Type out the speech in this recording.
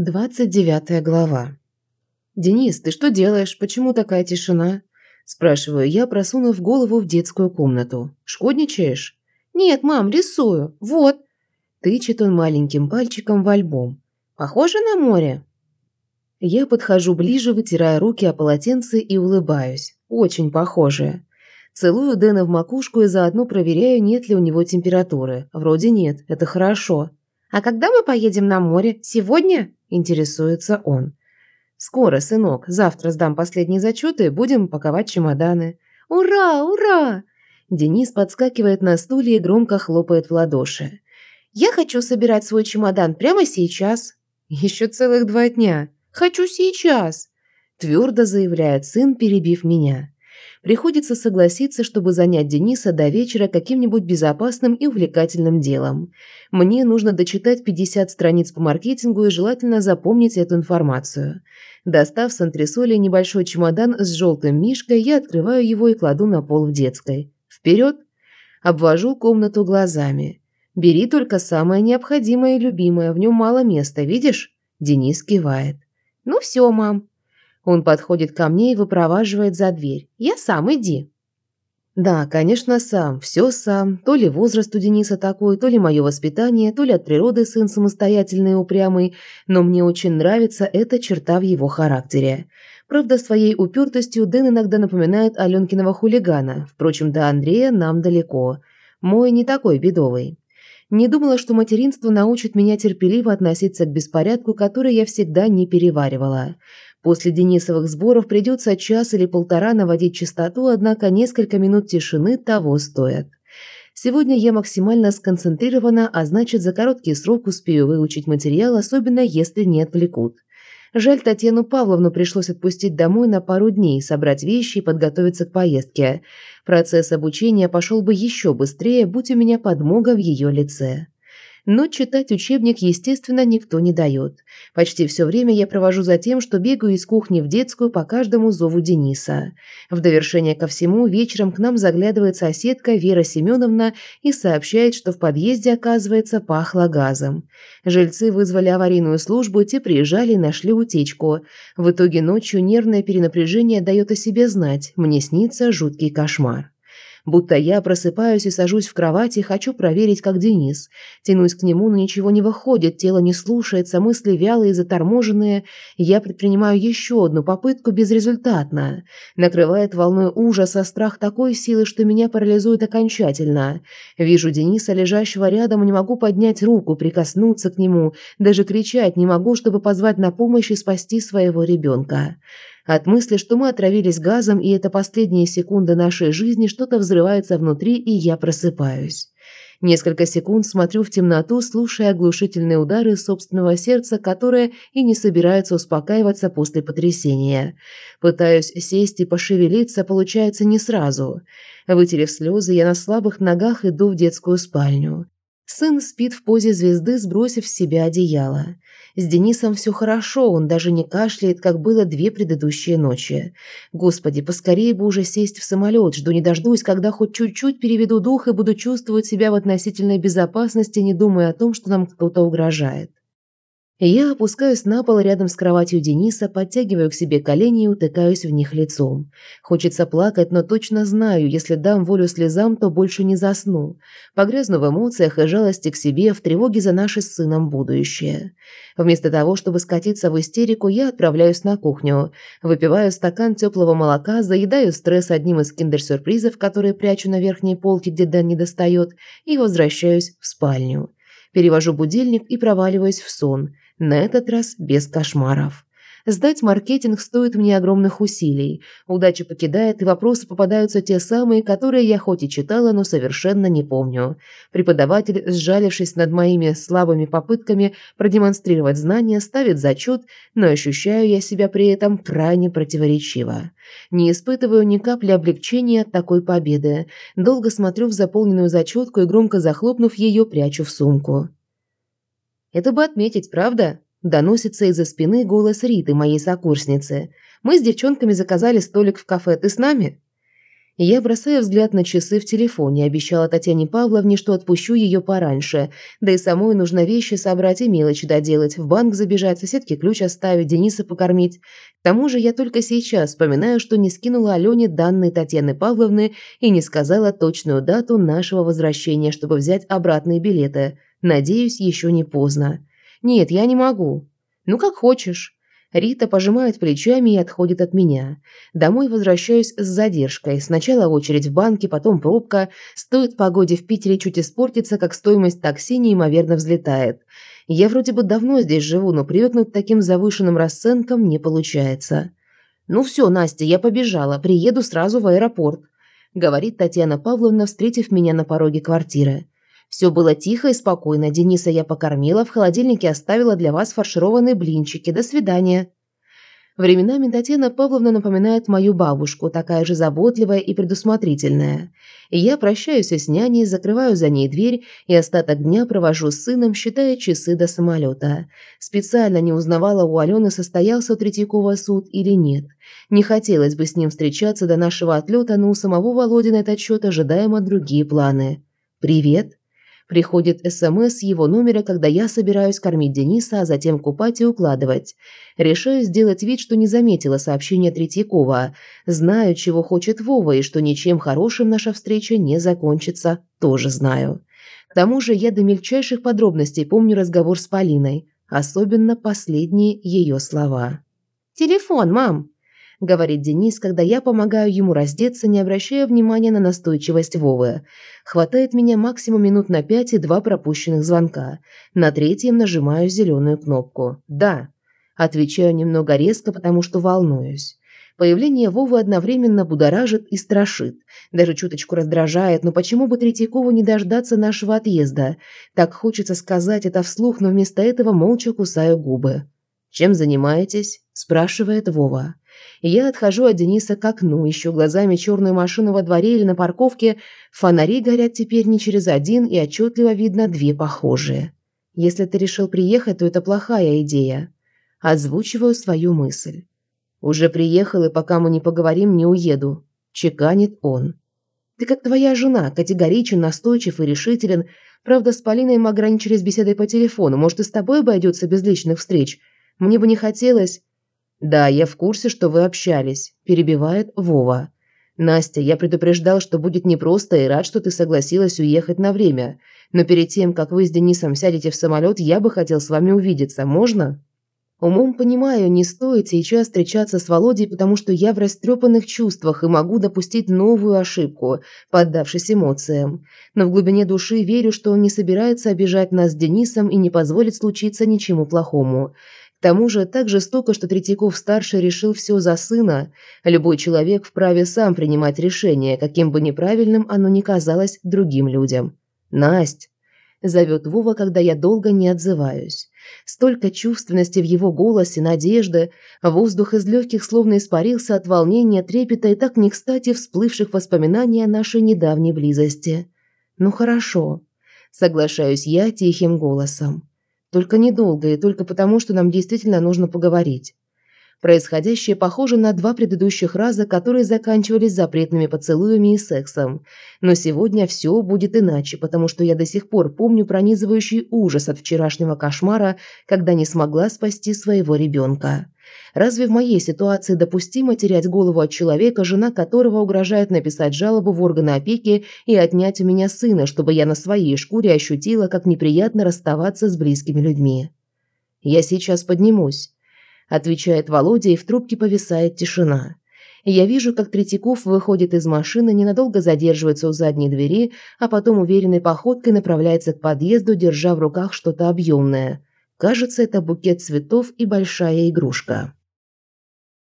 29 глава. «Денис, ты что делаешь? Почему такая тишина?» Спрашиваю я, просунув голову в детскую комнату. «Шкодничаешь?» «Нет, мам, рисую. Вот». Тычет он маленьким пальчиком в альбом. «Похоже на море?» Я подхожу ближе, вытирая руки о полотенце и улыбаюсь. Очень похоже. Целую Дэна в макушку и заодно проверяю, нет ли у него температуры. Вроде нет, это хорошо. «А когда мы поедем на море? Сегодня?» – интересуется он. «Скоро, сынок. Завтра сдам последние зачеты, будем паковать чемоданы». «Ура, ура!» Денис подскакивает на стуле и громко хлопает в ладоши. «Я хочу собирать свой чемодан прямо сейчас». «Еще целых два дня. Хочу сейчас», – твердо заявляет сын, перебив меня. Приходится согласиться, чтобы занять Дениса до вечера каким-нибудь безопасным и увлекательным делом. Мне нужно дочитать 50 страниц по маркетингу и желательно запомнить эту информацию. Достав с антресоли небольшой чемодан с желтым мишкой, я открываю его и кладу на пол в детской. Вперед! Обвожу комнату глазами. Бери только самое необходимое и любимое, в нем мало места, видишь? Денис кивает. «Ну все, мам, он подходит ко мне и выпроваживает за дверь. «Я сам, иди». Да, конечно, сам, все сам. То ли возраст у Дениса такой, то ли мое воспитание, то ли от природы сын самостоятельный и упрямый, но мне очень нравится эта черта в его характере. Правда, своей упертостью Дэн иногда напоминает Аленкиного хулигана. Впрочем, до Андрея нам далеко. Мой не такой бедовый. Не думала, что материнство научит меня терпеливо относиться к беспорядку, который я всегда не переваривала. После Денисовых сборов придется час или полтора наводить чистоту, однако несколько минут тишины того стоят. Сегодня я максимально сконцентрирована, а значит за короткий срок успею выучить материал, особенно если не отвлекут. Жаль, Татьяну Павловну пришлось отпустить домой на пару дней, собрать вещи и подготовиться к поездке. Процесс обучения пошел бы еще быстрее, будь у меня подмога в ее лице. Но читать учебник, естественно, никто не дает. Почти все время я провожу за тем, что бегаю из кухни в детскую по каждому зову Дениса. В довершение ко всему, вечером к нам заглядывает соседка Вера Семеновна и сообщает, что в подъезде, оказывается, пахло газом. Жильцы вызвали аварийную службу, те приезжали и нашли утечку. В итоге ночью нервное перенапряжение дает о себе знать. Мне снится жуткий кошмар. Будто я просыпаюсь и сажусь в кровати, хочу проверить, как Денис. Тянусь к нему, но ничего не выходит, тело не слушается, мысли вялые заторможенные. Я предпринимаю еще одну попытку безрезультатно. Накрывает волной ужаса, страх такой силы, что меня парализует окончательно. Вижу Дениса, лежащего рядом, не могу поднять руку, прикоснуться к нему, даже кричать не могу, чтобы позвать на помощь и спасти своего ребенка. От мысли, что мы отравились газом, и это последние секунды нашей жизни, что-то взрывается внутри, и я просыпаюсь. Несколько секунд смотрю в темноту, слушая оглушительные удары собственного сердца, которое и не собирается успокаиваться после потрясения. Пытаюсь сесть и пошевелиться, получается не сразу. Вытерев слезы, я на слабых ногах иду в детскую спальню. Сын спит в позе звезды, сбросив с себя одеяло. С Денисом все хорошо, он даже не кашляет, как было две предыдущие ночи. Господи, поскорее бы уже сесть в самолет, жду не дождусь, когда хоть чуть-чуть переведу дух и буду чувствовать себя в относительной безопасности, не думая о том, что нам кто-то угрожает. Я опускаюсь на пол рядом с кроватью Дениса, подтягиваю к себе колени и утыкаюсь в них лицом. Хочется плакать, но точно знаю, если дам волю слезам, то больше не засну. Погрязну в эмоциях и жалости к себе, в тревоге за наше с сыном будущее. Вместо того, чтобы скатиться в истерику, я отправляюсь на кухню. Выпиваю стакан теплого молока, заедаю стресс одним из киндер-сюрпризов, которые прячу на верхней полке, где Дэн не достает, и возвращаюсь в спальню. Перевожу будильник и проваливаюсь в сон – на этот раз без кошмаров. Сдать маркетинг стоит мне огромных усилий. Удача покидает, и вопросы попадаются те самые, которые я хоть и читала, но совершенно не помню. Преподаватель, сжалившись над моими слабыми попытками продемонстрировать знания, ставит зачет, но ощущаю я себя при этом крайне противоречиво. Не испытываю ни капли облегчения от такой победы. Долго смотрю в заполненную зачетку и громко захлопнув ее, прячу в сумку. Это бы отметить, правда? Доносится из-за спины голос Риты, моей сокурсницы. Мы с девчонками заказали столик в кафе. Ты с нами? Я бросаю взгляд на часы в телефоне, обещала Татьяне Павловне, что отпущу ее пораньше. Да и самой нужно вещи собрать и мелочи доделать, в банк забежать, соседке ключ оставить, Дениса покормить. К тому же я только сейчас вспоминаю, что не скинула Алене данные Татьяны Павловны и не сказала точную дату нашего возвращения, чтобы взять обратные билеты. Надеюсь, еще не поздно. Нет, я не могу. Ну, как хочешь. Рита пожимает плечами и отходит от меня. Домой возвращаюсь с задержкой. Сначала очередь в банке, потом пробка. Стоит погоде в Питере чуть испортиться, как стоимость такси неимоверно взлетает. Я вроде бы давно здесь живу, но привыкнуть к таким завышенным расценкам не получается. «Ну все, Настя, я побежала. Приеду сразу в аэропорт», – говорит Татьяна Павловна, встретив меня на пороге квартиры. Все было тихо и спокойно. Дениса я покормила, в холодильнике оставила для вас фаршированные блинчики. До свидания. Временами Татьяна Павловна напоминает мою бабушку, такая же заботливая и предусмотрительная. Я прощаюсь с няней, закрываю за ней дверь и остаток дня провожу с сыном, считая часы до самолета. Специально не узнавала у Алены, состоялся у Третьякова суд или нет. Не хотелось бы с ним встречаться до нашего отлета, но у самого Володи на этот счет ожидаемо другие планы. «Привет», Приходит СМС с его номера, когда я собираюсь кормить Дениса, а затем купать и укладывать. Решаю сделать вид, что не заметила сообщение Третьякова. Знаю, чего хочет Вова, и что ничем хорошим наша встреча не закончится, тоже знаю. К тому же я до мельчайших подробностей помню разговор с Полиной, особенно последние ее слова. «Телефон, мам!» – говорит Денис, когда я помогаю ему раздеться, не обращая внимания на настойчивость Вовы. Хватает меня максимум минут на пять и два пропущенных звонка. На третьем нажимаю зеленую кнопку. «Да». Отвечаю немного резко, потому что волнуюсь. Появление Вовы одновременно будоражит и страшит. Даже чуточку раздражает, но почему бы Третьякову не дождаться нашего отъезда? Так хочется сказать это вслух, но вместо этого молча кусаю губы. «Чем занимаетесь?» – спрашивает Вова. Я отхожу от Дениса к окну, ищу глазами черную машину во дворе или на парковке. Фонари горят теперь не через один, и отчетливо видно две похожие. Если ты решил приехать, то это плохая идея. Озвучиваю свою мысль. Уже приехал, и пока мы не поговорим, не уеду. Чеканит он. Ты как твоя жена, категоричен, настойчив и решителен. Правда, с Полиной мы ограничились беседой по телефону. Может, и с тобой обойдется без личных встреч. Мне бы не хотелось... «Да, я в курсе, что вы общались», – перебивает Вова. «Настя, я предупреждал, что будет непросто и рад, что ты согласилась уехать на время. Но перед тем, как вы с Денисом сядете в самолет, я бы хотел с вами увидеться. Можно?» Умом понимаю, не стоит сейчас встречаться с Володей, потому что я в растрепанных чувствах и могу допустить новую ошибку, поддавшись эмоциям. Но в глубине души верю, что он не собирается обижать нас с Денисом и не позволит случиться ничему плохому. К тому же так жестоко, что Третьяков-старший решил все за сына. Любой человек вправе сам принимать решение, каким бы неправильным оно ни казалось другим людям. «Насть!» – зовет Вова, когда я долго не отзываюсь. Столько чувственности в его голосе, надежды. Воздух из легких словно испарился от волнения, трепета и так не кстати всплывших воспоминаний о нашей недавней близости. «Ну хорошо», – соглашаюсь я тихим голосом. Только недолго и только потому, что нам действительно нужно поговорить. Происходящее похоже на два предыдущих раза, которые заканчивались запретными поцелуями и сексом. Но сегодня все будет иначе, потому что я до сих пор помню пронизывающий ужас от вчерашнего кошмара, когда не смогла спасти своего ребенка. Разве в моей ситуации допустимо терять голову от человека, жена которого угрожает написать жалобу в органы опеки и отнять у меня сына, чтобы я на своей шкуре ощутила, как неприятно расставаться с близкими людьми? «Я сейчас поднимусь», – отвечает Володя, и в трубке повисает тишина. Я вижу, как Третьяков выходит из машины, ненадолго задерживается у задней двери, а потом уверенной походкой направляется к подъезду, держа в руках что-то объемное. Кажется, это букет цветов и большая игрушка.